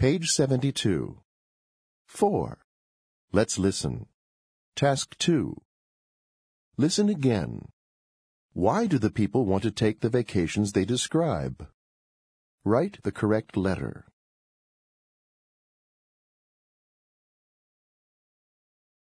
Page 72. 4. Let's listen. Task 2. Listen again. Why do the people want to take the vacations they describe? Write the correct letter.